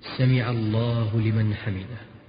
سمع الله لمن حمده.